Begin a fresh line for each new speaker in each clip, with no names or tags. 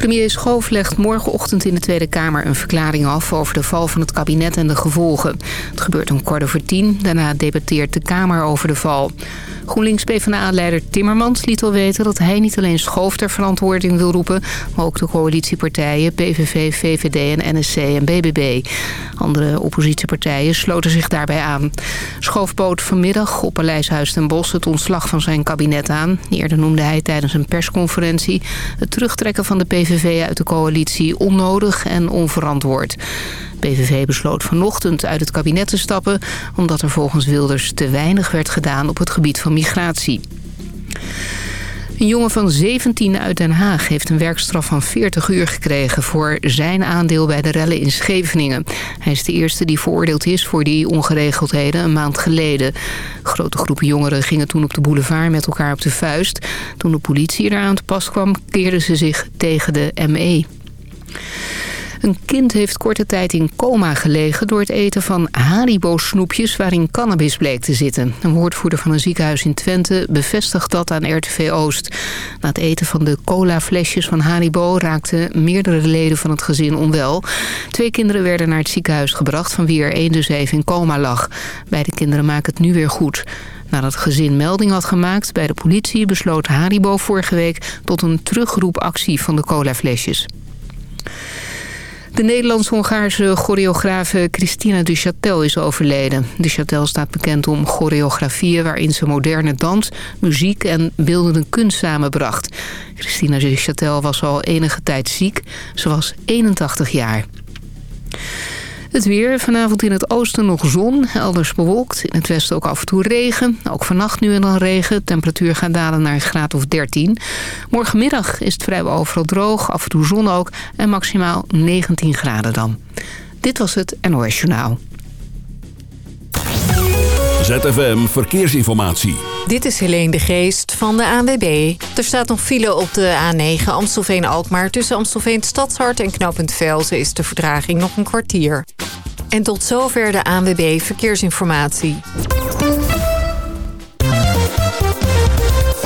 Premier Schoof legt morgenochtend in de Tweede Kamer een verklaring af... over de val van het kabinet en de gevolgen. Het gebeurt om kwart over tien. Daarna debatteert de Kamer over de val. GroenLinks-PVDA-leider Timmermans liet al weten dat hij niet alleen Schoof ter verantwoording wil roepen... maar ook de coalitiepartijen PVV, VVD en NSC en BBB. Andere oppositiepartijen sloten zich daarbij aan. Schoof bood vanmiddag op Paleishuis ten Bosch het ontslag van zijn kabinet aan. Eerder noemde hij tijdens een persconferentie het terugtrekken van de PVV uit de coalitie onnodig en onverantwoord. PVV besloot vanochtend uit het kabinet te stappen... omdat er volgens Wilders te weinig werd gedaan op het gebied van migratie. Een jongen van 17 uit Den Haag heeft een werkstraf van 40 uur gekregen... voor zijn aandeel bij de rellen in Scheveningen. Hij is de eerste die veroordeeld is voor die ongeregeldheden een maand geleden. Grote groepen jongeren gingen toen op de boulevard met elkaar op de vuist. Toen de politie eraan te pas kwam, keerden ze zich tegen de ME. Een kind heeft korte tijd in coma gelegen door het eten van Haribo-snoepjes waarin cannabis bleek te zitten. Een woordvoerder van een ziekenhuis in Twente bevestigt dat aan RTV Oost. Na het eten van de cola-flesjes van Haribo raakten meerdere leden van het gezin onwel. Twee kinderen werden naar het ziekenhuis gebracht van wie er één dus even in coma lag. Beide kinderen maken het nu weer goed. Nadat het gezin melding had gemaakt bij de politie besloot Haribo vorige week tot een terugroepactie van de colaflesjes. De Nederlands-Hongaarse choreografe Christina Duchatel is overleden. Duchatel staat bekend om choreografieën waarin ze moderne dans, muziek en beeldende kunst samenbracht. Christina Duchatel was al enige tijd ziek. Ze was 81 jaar. Het weer, vanavond in het oosten nog zon, elders bewolkt. In het westen ook af en toe regen. Ook vannacht nu en dan regen. Temperatuur gaat dalen naar een graad of 13. Morgenmiddag is het vrijwel overal droog, af en toe zon ook. En maximaal 19 graden dan. Dit was het NOS Journaal.
ZFM Verkeersinformatie.
Dit is Helene de Geest van de ANWB. Er staat nog file op de A9 Amstelveen-Alkmaar. Tussen Amstelveen Stadshart en knooppunt Velzen is de verdraging nog een kwartier. En tot zover de ANWB Verkeersinformatie.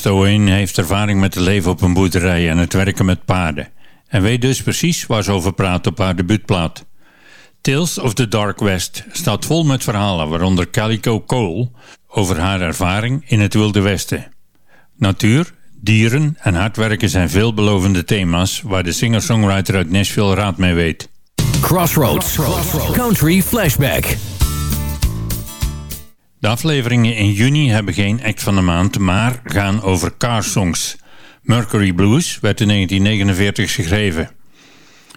Stowin heeft ervaring met het leven op een boerderij en het werken met paarden. En weet dus precies waar ze over praat op haar debuutplaat. Tales of the Dark West staat vol met verhalen, waaronder Calico Cole over haar ervaring in het Wilde Westen. Natuur, dieren en hard werken zijn veelbelovende thema's waar de singer-songwriter uit Nashville raad mee weet.
Crossroads. Country Flashback.
De afleveringen in juni hebben geen act van de maand, maar gaan over carsongs. Mercury Blues werd in 1949 geschreven.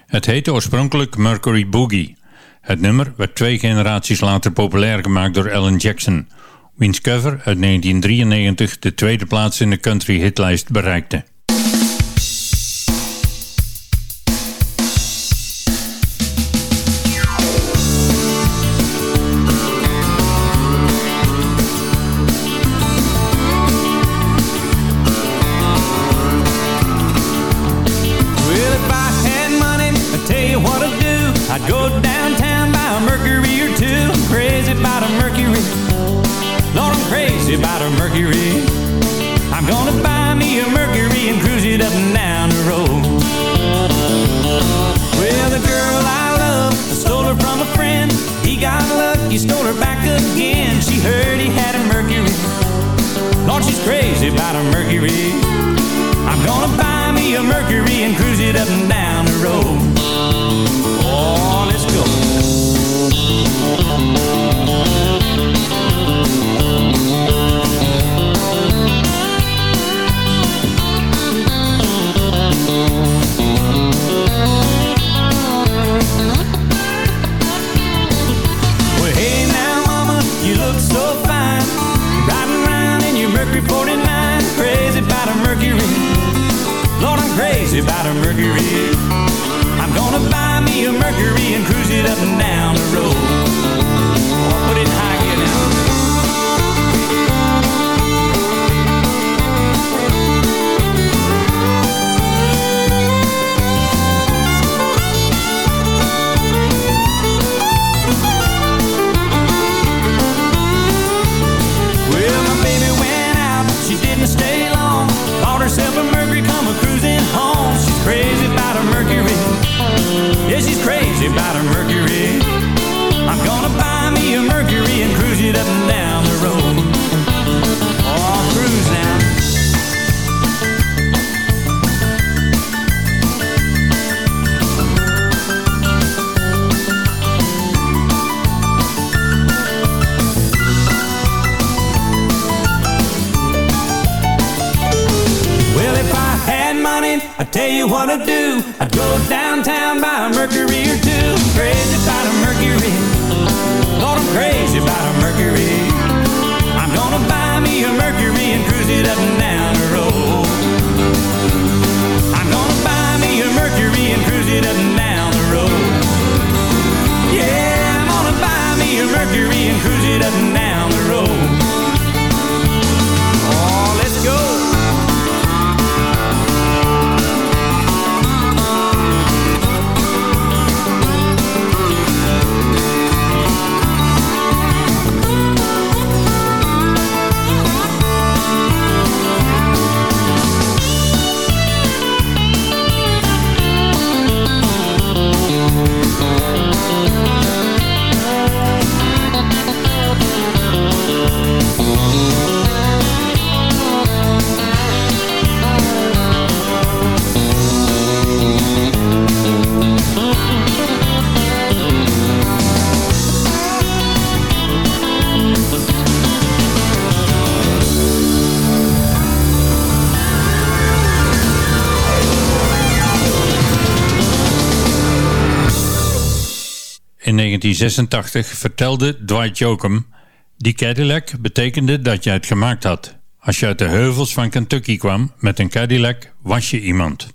Het heette oorspronkelijk Mercury Boogie. Het nummer werd twee generaties later populair gemaakt door Alan Jackson, wiens cover uit 1993 de tweede plaats in de country hitlijst bereikte.
About a Mercury. I'm gonna buy me a Mercury and cruise it up and down the road. About a Mercury. I'm gonna buy me a Mercury and cruise it up and down the road. Tell you what I'd do. I'd go downtown, buy a Mercury or two. Crazy about a Mercury. Lord, I'm crazy about a Mercury. I'm gonna buy me a Mercury and cruise it up and down the road. I'm gonna buy me a Mercury and cruise it up and down the road. Yeah, I'm gonna buy me a Mercury and cruise it up and down 1986 vertelde Dwight Jokum... Die Cadillac betekende dat je het gemaakt had. Als je uit de heuvels van Kentucky kwam met een Cadillac, was je iemand.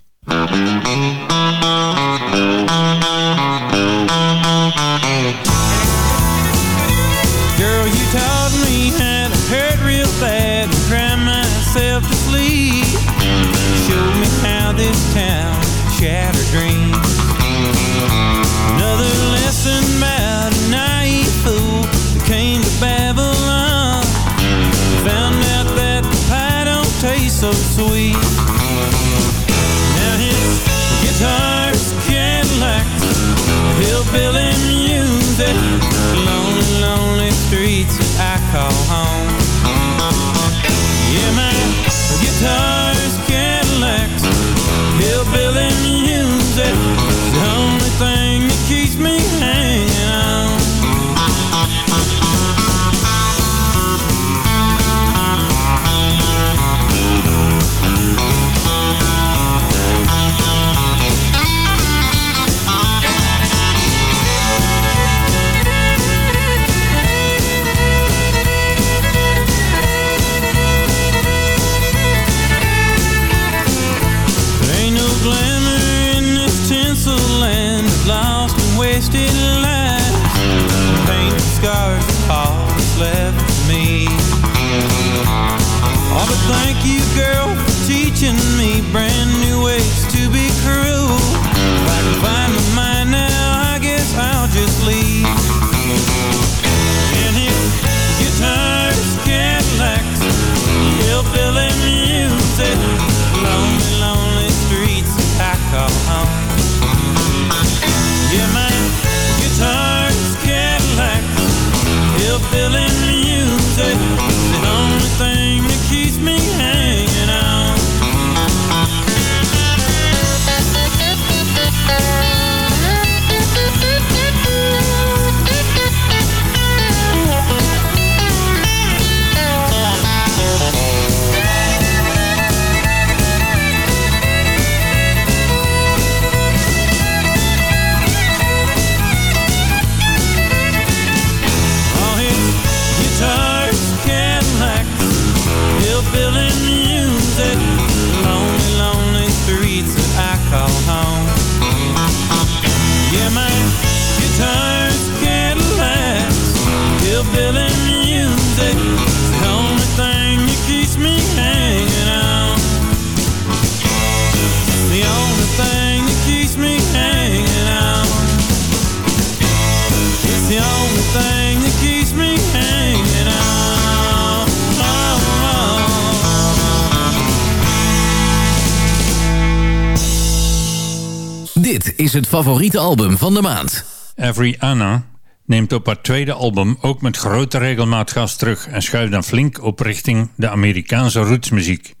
is het favoriete album van de maand.
Every Anna neemt op haar tweede album ook met grote regelmaat gas terug en schuift dan flink op richting de Amerikaanse rootsmuziek.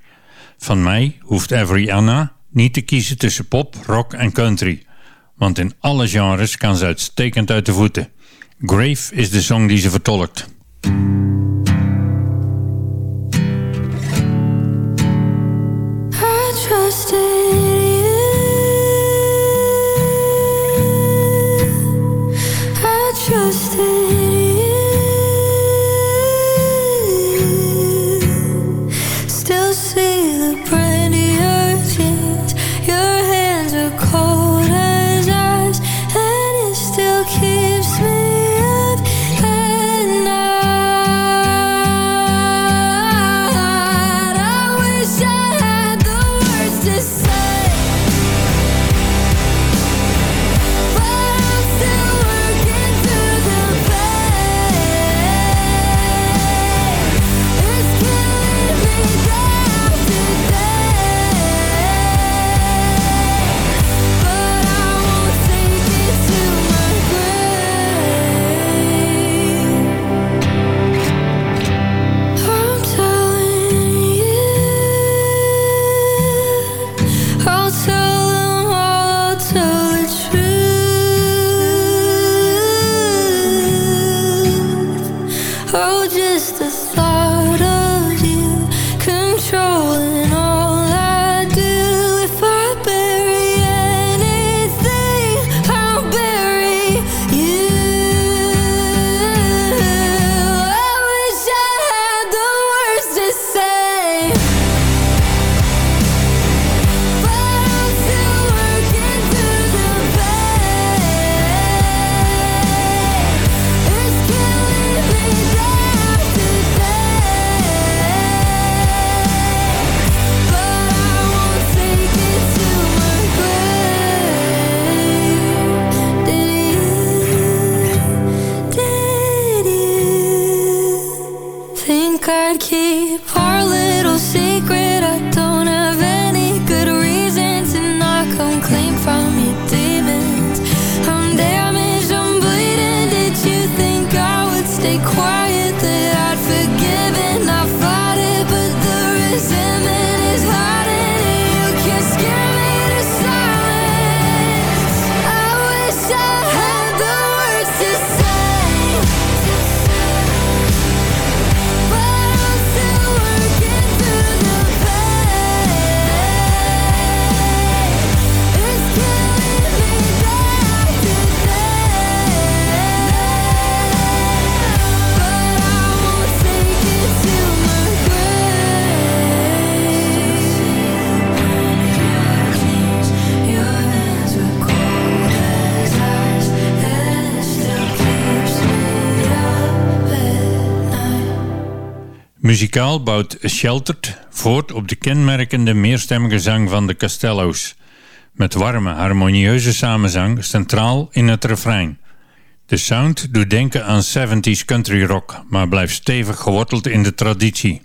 Van mij hoeft Every Anna niet te kiezen tussen pop, rock en country, want in alle genres kan ze uitstekend uit de voeten. Grave is de song die ze vertolkt.
Muzikaal bouwt Sheltered voort op de kenmerkende meerstemmige zang van de Castello's. Met warme, harmonieuze samenzang centraal in het refrein. De sound doet denken aan 70s country rock, maar blijft stevig geworteld in de traditie.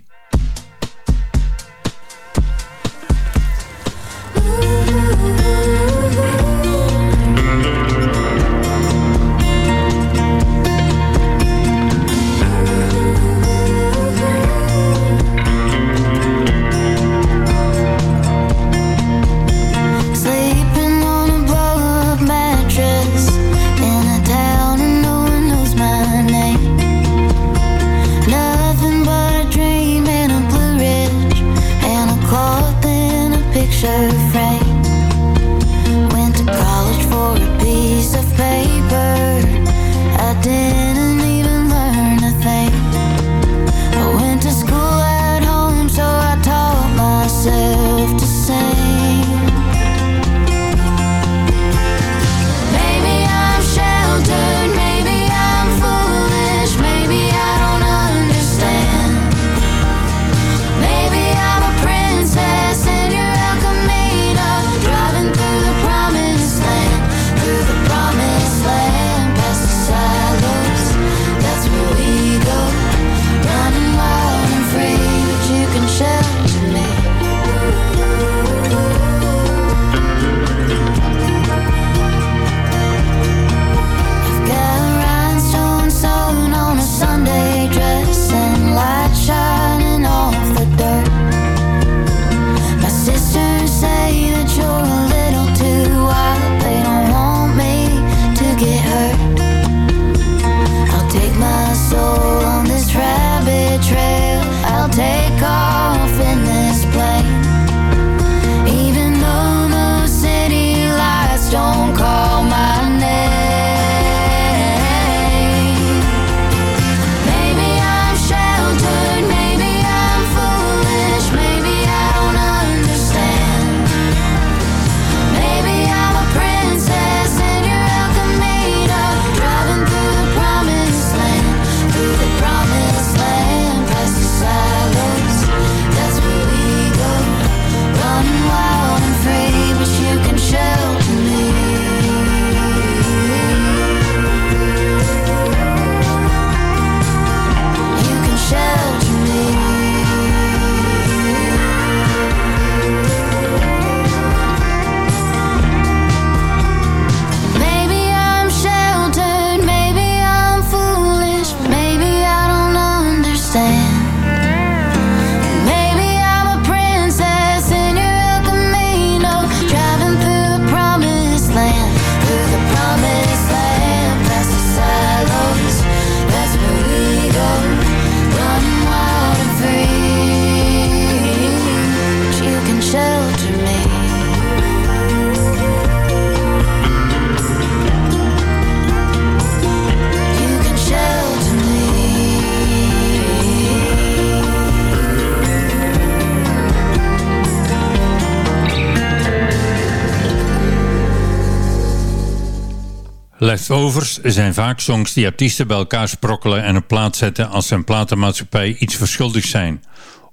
Leftovers zijn vaak songs die artiesten bij elkaar sprokkelen en op plaat zetten als hun platenmaatschappij iets verschuldigd zijn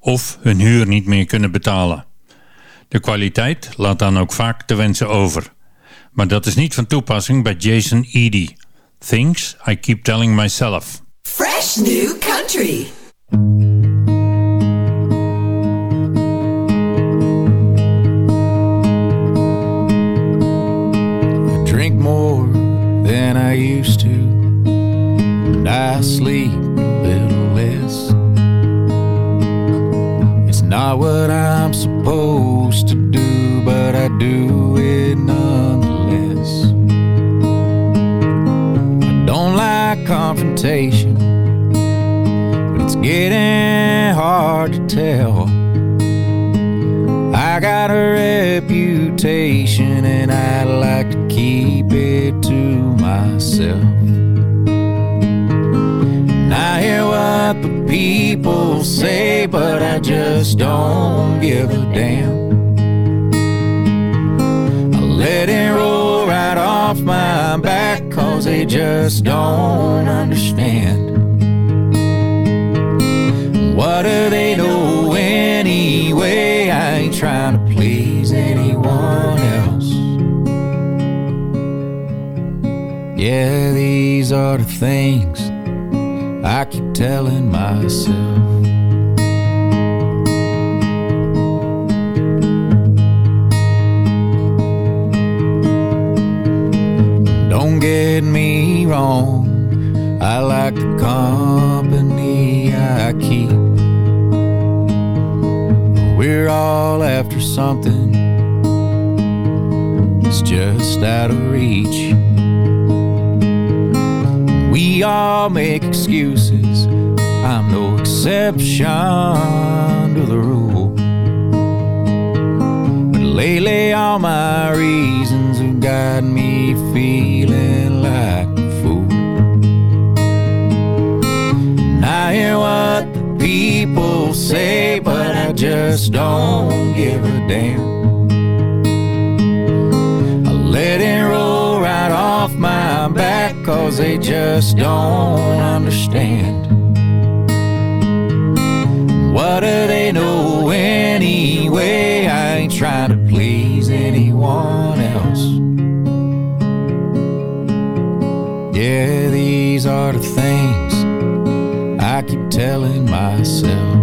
of hun huur niet meer kunnen betalen. De kwaliteit laat dan ook vaak te wensen over. Maar dat is niet van toepassing bij Jason Eady. Things I Keep Telling Myself.
Fresh New Country.
Drink more than I used to. And I sleep a little less. It's not what I'm supposed to do, but I do it nonetheless. I don't like confrontation, but it's getting hard to tell I got a reputation and I'd like to keep it to myself. And I hear what the people say, but I just don't give a damn. I let it roll right off my back, cause they just don't understand. What do they know trying to please anyone else. Yeah, these are the things I keep telling myself. Don't get me wrong, I like the company We're all after something that's just out of reach. We all make excuses. I'm no exception to the rule. But lately, all my reasons have got me feeling like a fool. And I hear what the people say, just don't give a damn. I let it roll right off my back, cause they just don't understand. What do they know anyway? I ain't trying to please anyone else. Yeah, these are the things I keep telling myself.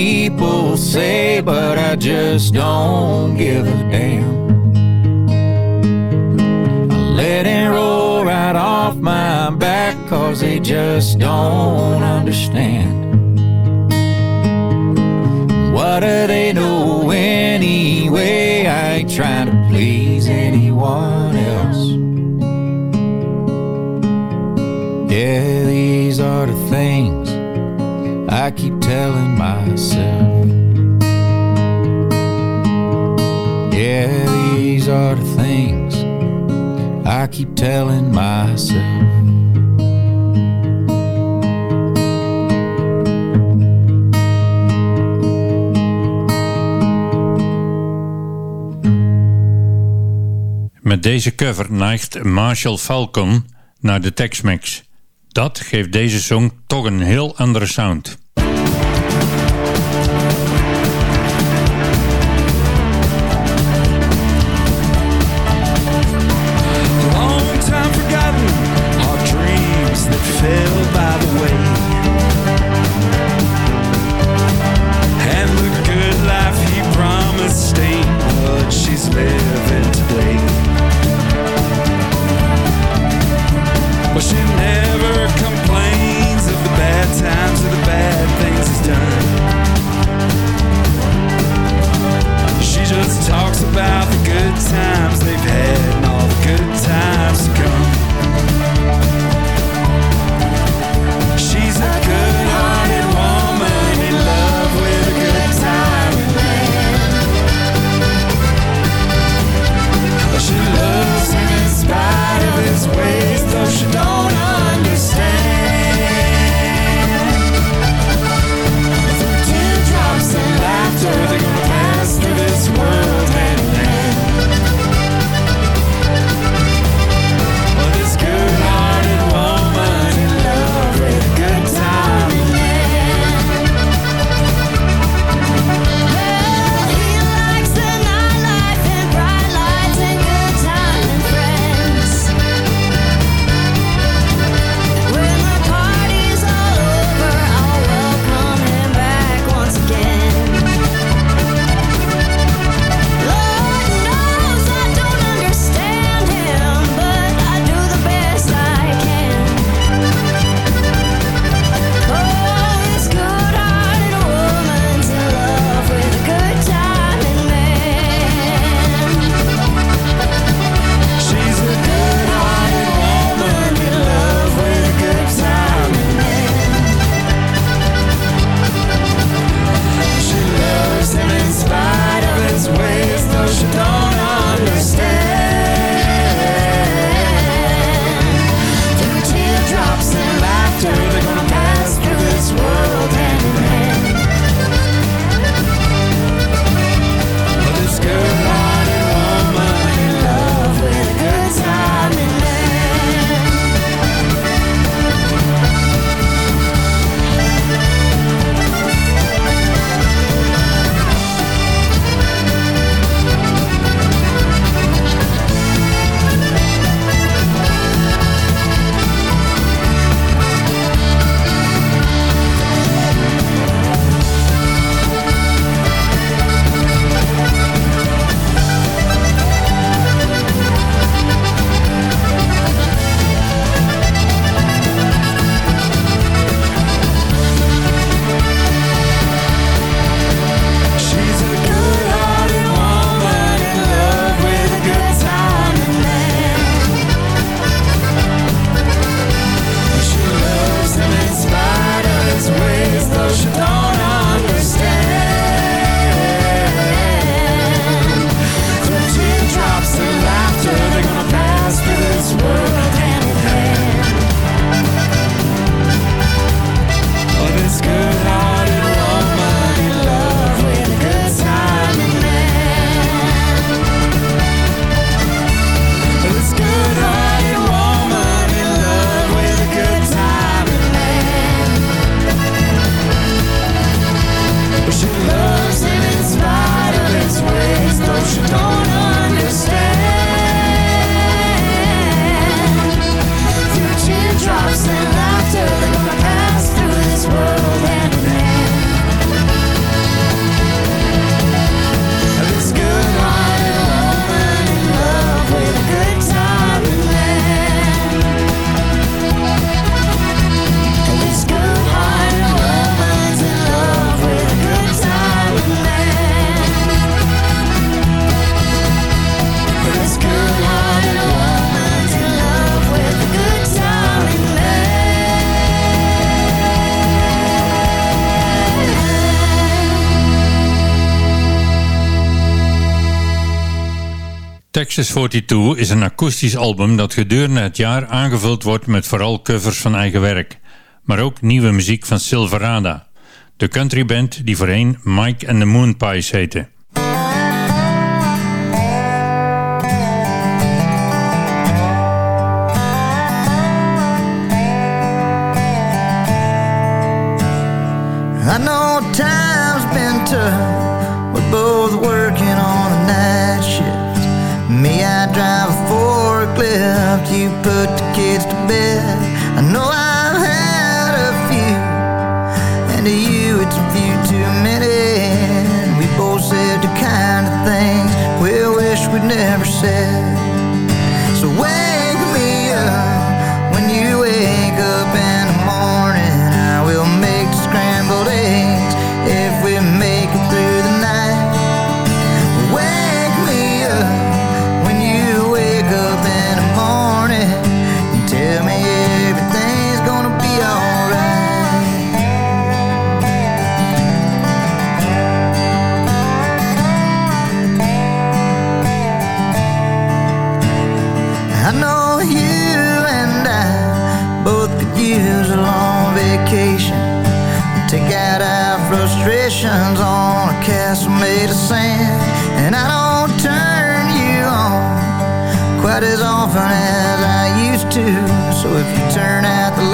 People say, but I just don't give a damn. I let it roll right off my back, cause they just don't understand. What do they know anyway? I ain't trying to please anyone else. Yeah, these are the things I keep telling myself. Yeah, these are the things I keep telling myself.
Met deze cover neigt Marshall Falcon naar de Tex-Mex. Dat geeft deze song toch een heel andere sound. Texas 42 is een akoestisch album dat gedurende het jaar aangevuld wordt met vooral covers van eigen werk, maar ook nieuwe muziek van Silverada, de countryband die voorheen Mike and the Moonpies heette.
I know time's been tough. Forklift. You put the kids to bed. I know I've had a few, and to you it's a few too many. We both said the kind of things we wish we'd never said. Quite as often as I used to. So if you turn out the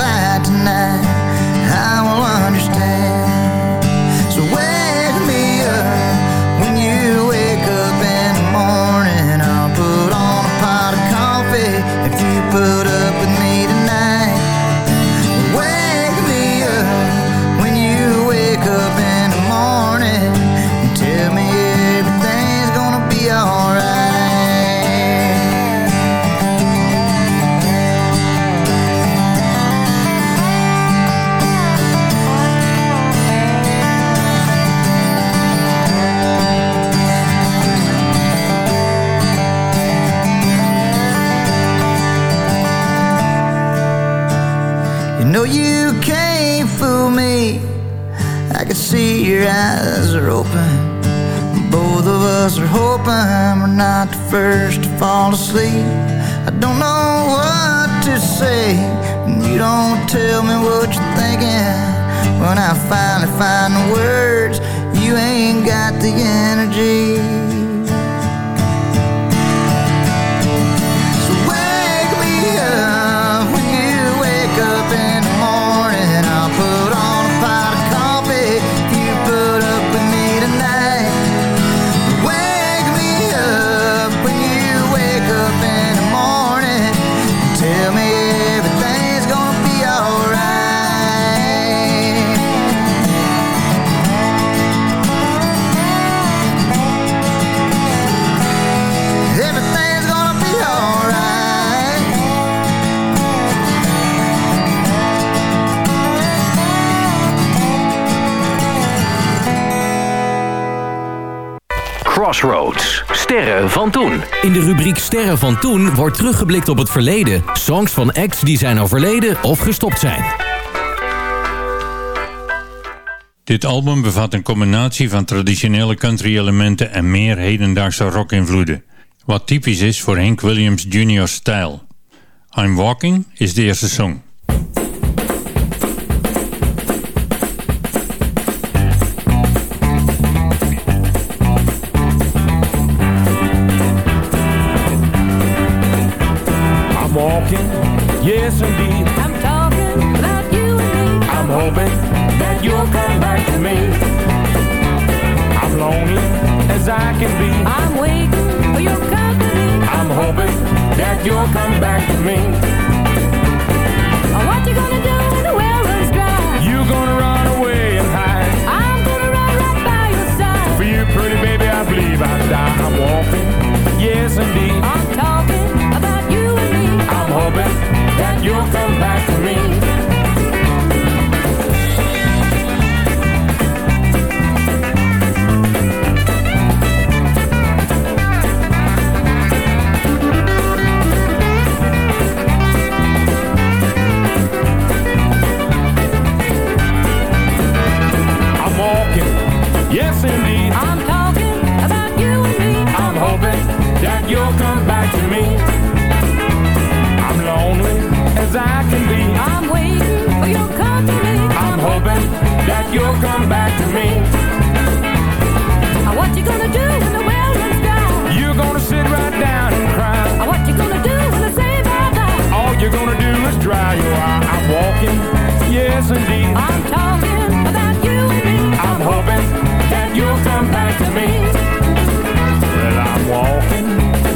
are open. Both of us are hoping we're not the first to fall asleep. I don't know what to say, and you don't tell me what you're thinking. When I finally find the words, you ain't got the energy.
Sterren van toen. In de rubriek Sterren van toen wordt teruggeblikt op het verleden. Songs van acts die zijn overleden of gestopt zijn.
Dit album bevat een combinatie van traditionele country-elementen en meer hedendaagse rock-invloeden. Wat typisch is voor Hank Williams Jr. stijl. I'm Walking is de eerste song.
Hoping that you'll come back to me. I'm lonely as I can be.
I'm waiting for your company.
I'm hoping that you'll come back to me.
What you gonna do when the well runs dry?
You gonna run away and hide.
I'm gonna run right by your side.
For you, pretty baby, I believe I'd die. I'm walking, yes indeed.
I'm talking about you and me.
I'm hoping that you'll come back to me. you'll come back to me.
What you gonna do when the well runs dry?
You're gonna sit right down and cry.
What you gonna do when the same bye-bye?
All you're gonna do is dry your eye. I'm walking, yes indeed.
I'm talking about you and me.
I'm hoping that you'll come back to me. Well, I'm walking,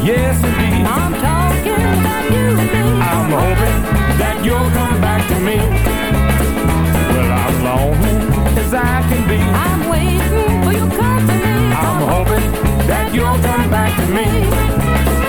yes indeed.
I'm talking about you and me.
I'm hoping that you'll come back to me. I can be.
I'm waiting for your company. I'm
hoping that you'll come back to me.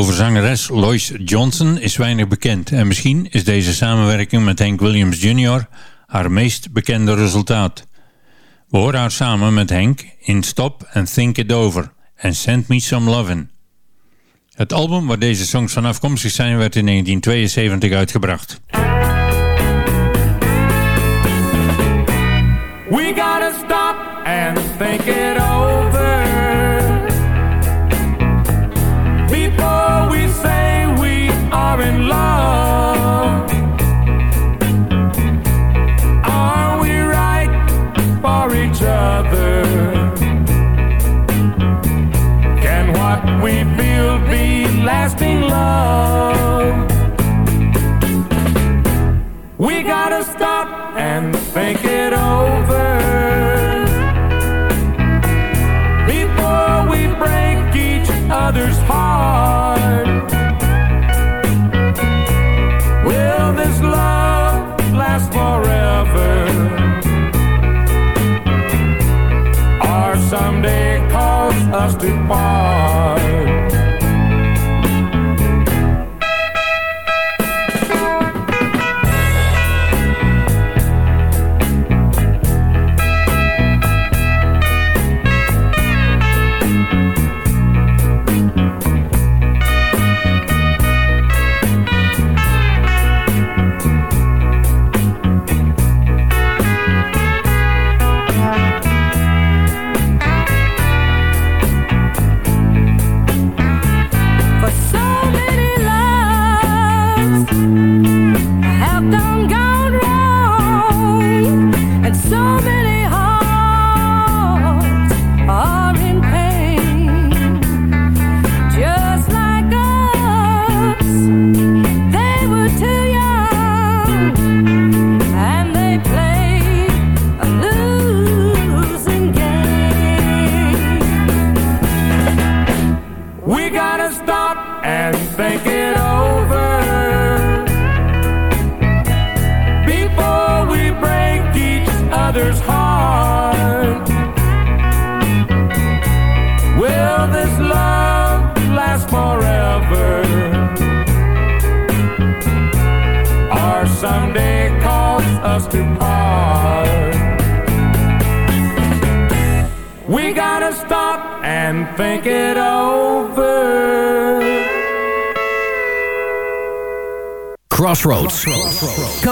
Over zangeres Lois Johnson is weinig bekend en misschien is deze samenwerking met Hank Williams Jr. haar meest bekende resultaat. We horen haar samen met Hank in Stop and Think It Over en Send Me Some Lovin'. Het album waar deze songs van afkomstig zijn werd in 1972 uitgebracht.
We gotta stop and think it over.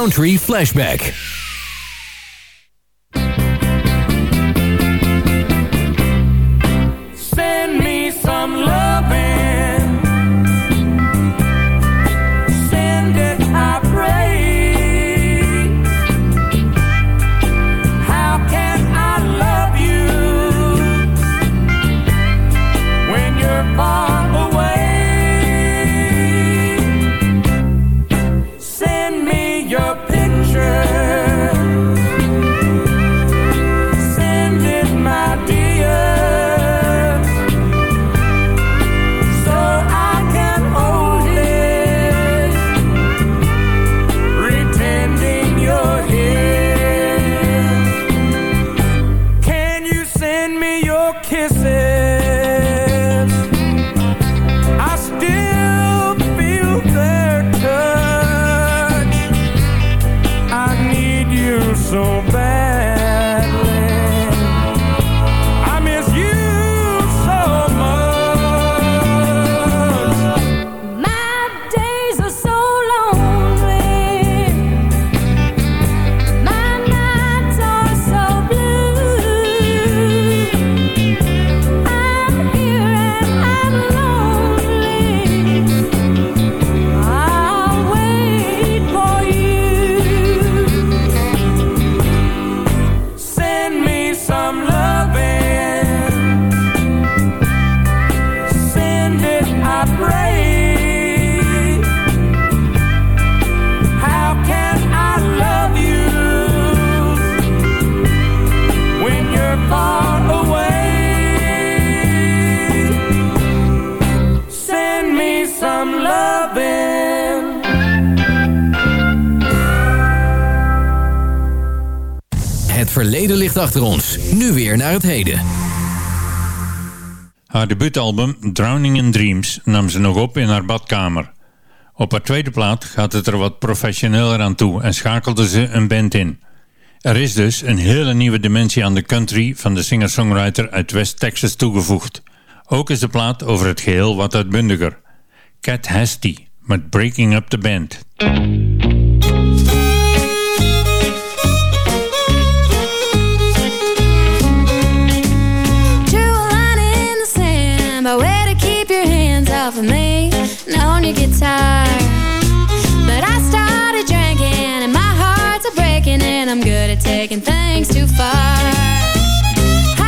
Country Flashback. Ons. Nu weer naar het heden.
Haar debuutalbum Drowning in Dreams nam ze nog op in haar badkamer. Op haar tweede plaat gaat het er wat professioneler aan toe en schakelde ze een band in. Er is dus een hele nieuwe dimensie aan de country van de singer-songwriter uit West Texas toegevoegd. Ook is de plaat over het geheel wat uitbundiger. Cat Hasty met Breaking Up the Band.
Keep your hands off of me. Known you get tired, but I started drinking and my heart's a breaking and I'm good at taking things too far.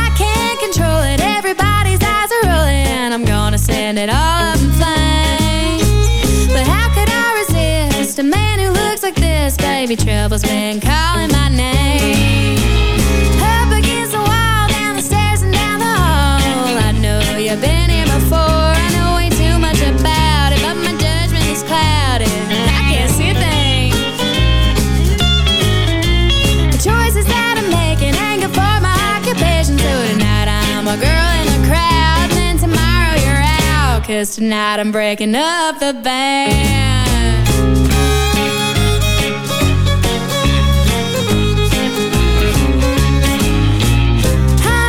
I can't control it, everybody's eyes are rolling. and I'm gonna send it all up in flames. But how could I resist a man who looks like this? Baby, trouble's been calling my name. Cause tonight I'm breaking up the band.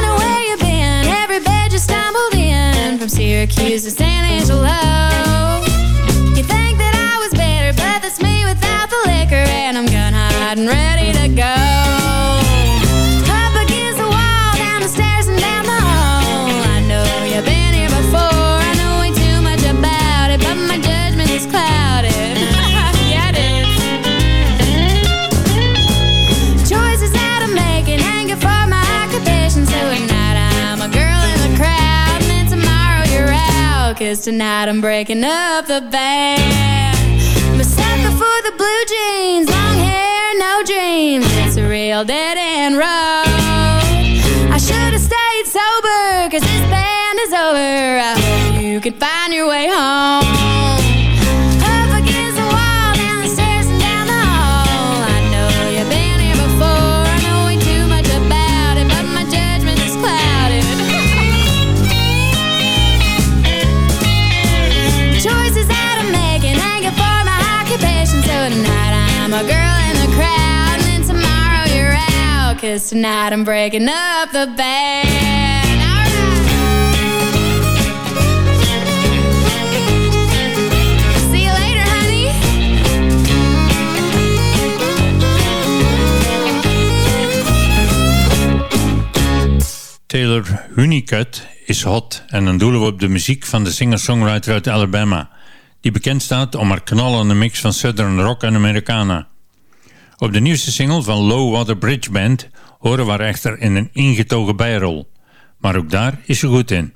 Know where you've been. Every bed you stumbled in from Syracuse to San Angelo. You think that I was better, but that's me without the liquor, and I'm gun hot and ready to go. Cause tonight I'm breaking up the band. Sucker for the blue jeans, long hair, no dreams. It's a real dead end road. I should have stayed sober, cause this band is over. I hope you can find your way home. Cause tonight I'm breaking up the band.
Taylor Honeycutt is hot en dan doelen we op de muziek van de singer-songwriter uit Alabama, die bekend staat om haar knallende mix van Southern rock en Americana. Op de nieuwste single van Low Water Bridge Band horen we echter in een ingetogen bijrol. Maar ook daar is ze goed in.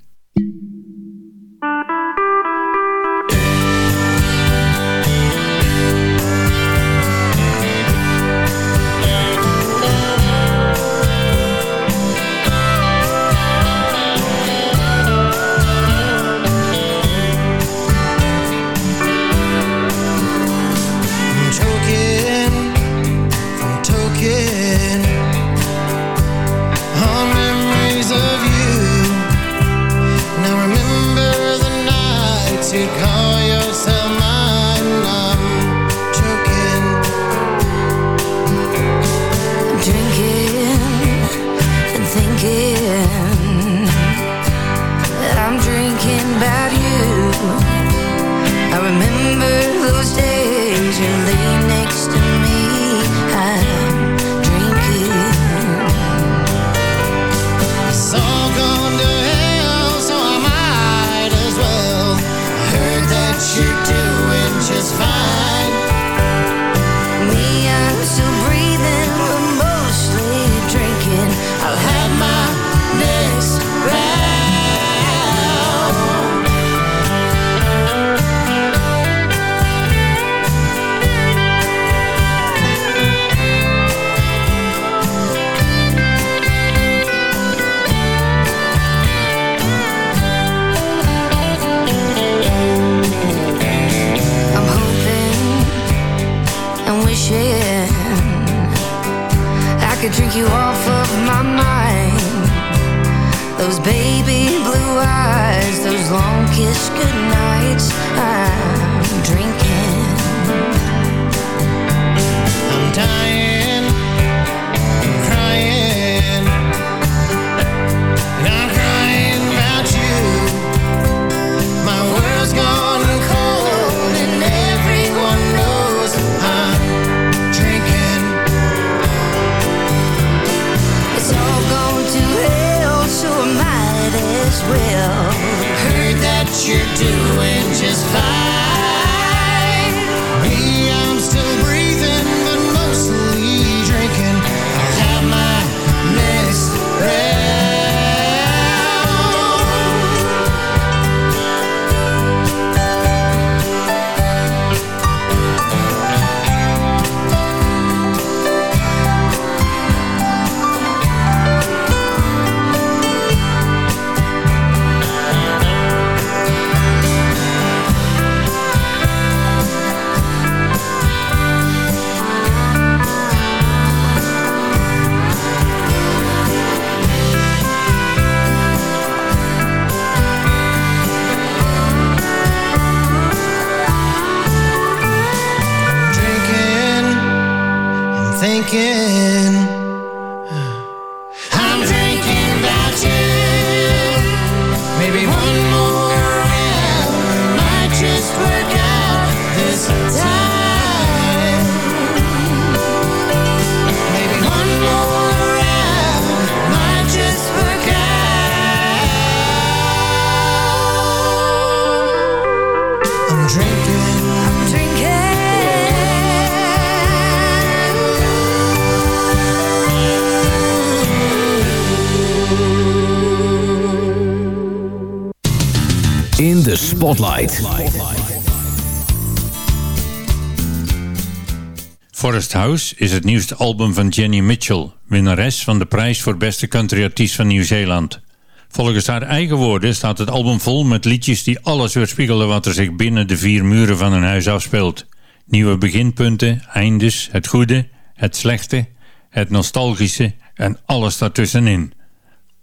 Forest House is het nieuwste album van Jenny Mitchell, winnares van de prijs voor beste countryartiest van Nieuw-Zeeland. Volgens haar eigen woorden staat het album vol met liedjes die alles weerspiegelen wat er zich binnen de vier muren van een huis afspeelt. Nieuwe beginpunten, eindes, het goede, het slechte, het nostalgische en alles daartussenin.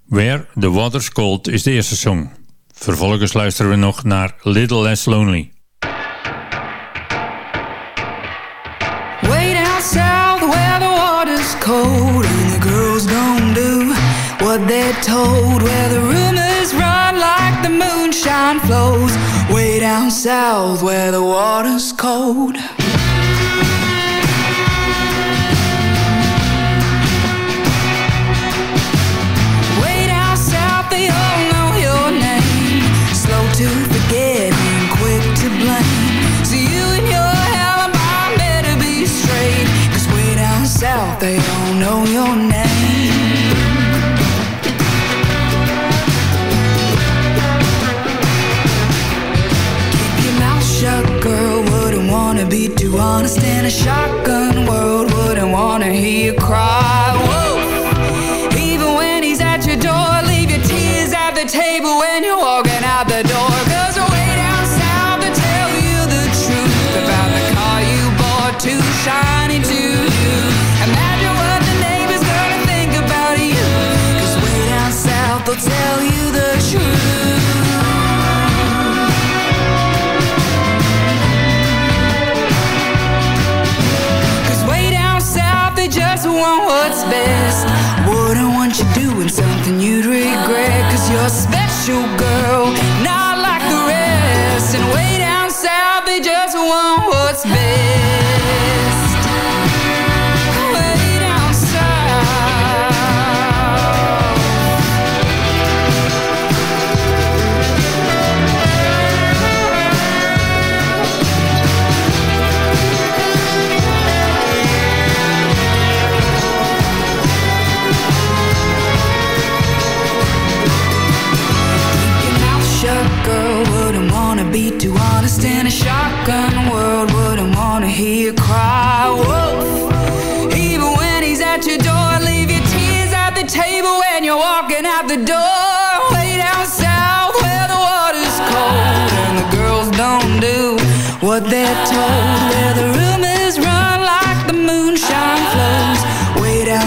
Where the Water's Cold is de eerste song. Vervolgens luisteren we nog naar Little Less Lonely.
Way down south where the water's cold And the girls don't do what they're told. Where the rumors run like the moonshine flows. Way down south where the water's cold.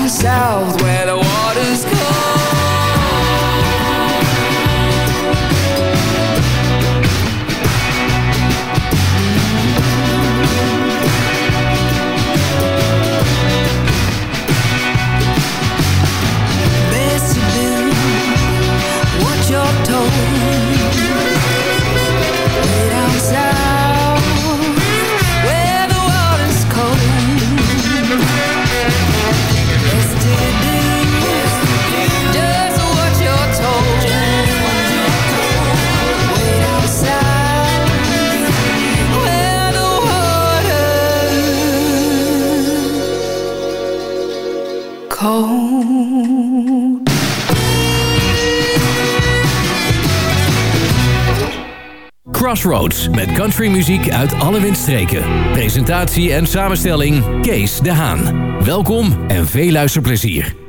southwest Roads met countrymuziek uit alle windstreken. Presentatie en samenstelling Kees de Haan. Welkom en veel luisterplezier.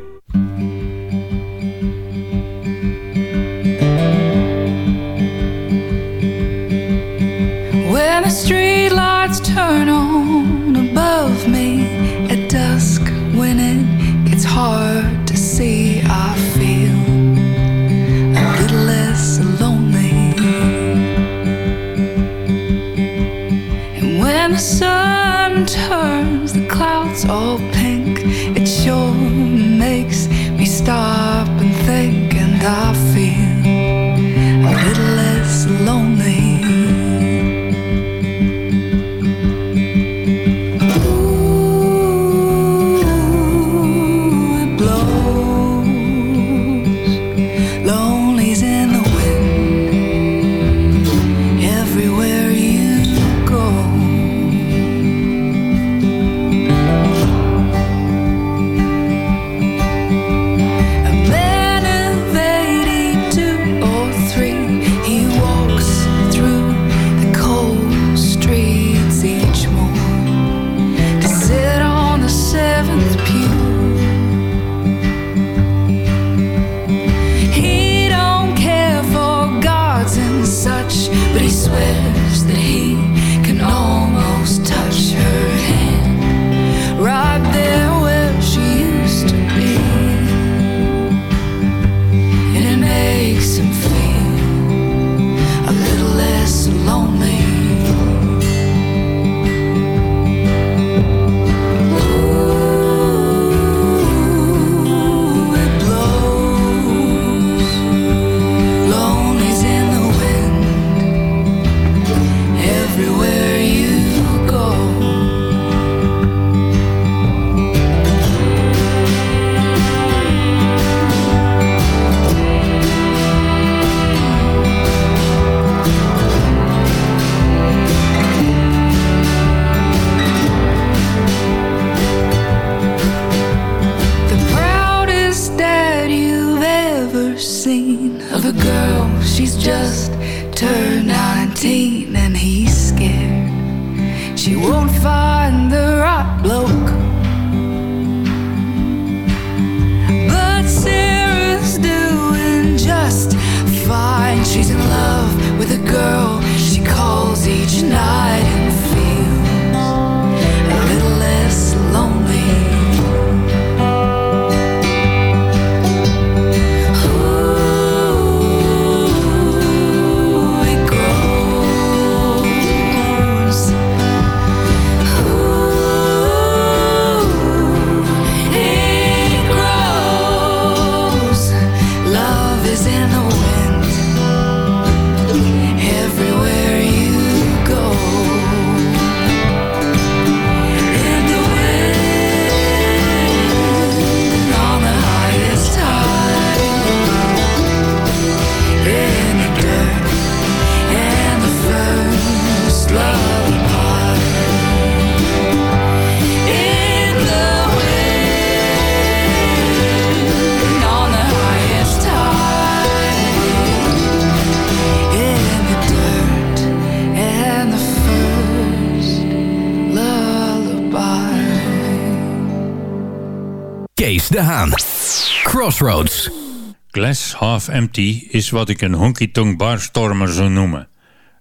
Half Empty is wat ik een honky-tonk barstormer zou noemen.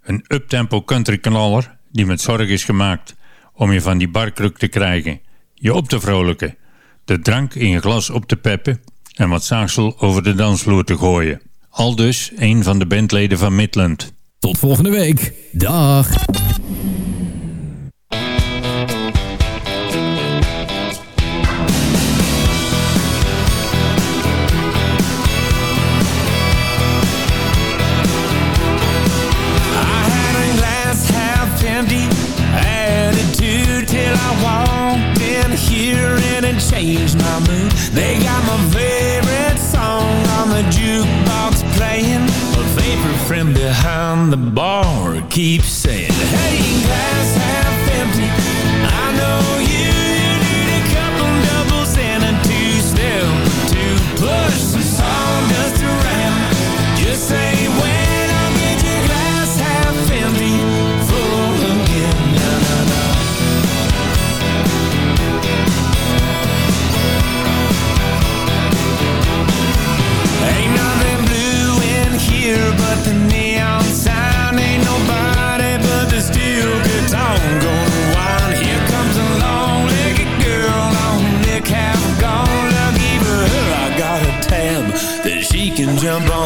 Een uptempo country knaller die met zorg is gemaakt om je van die barkruk te krijgen, je op te vrolijken, de drank in je glas op te peppen en wat zaagsel over de dansvloer te gooien. Aldus een van de bandleden van Midland.
Tot volgende week. Dag.
the bar. Keeps saying, Hey, glass
jump on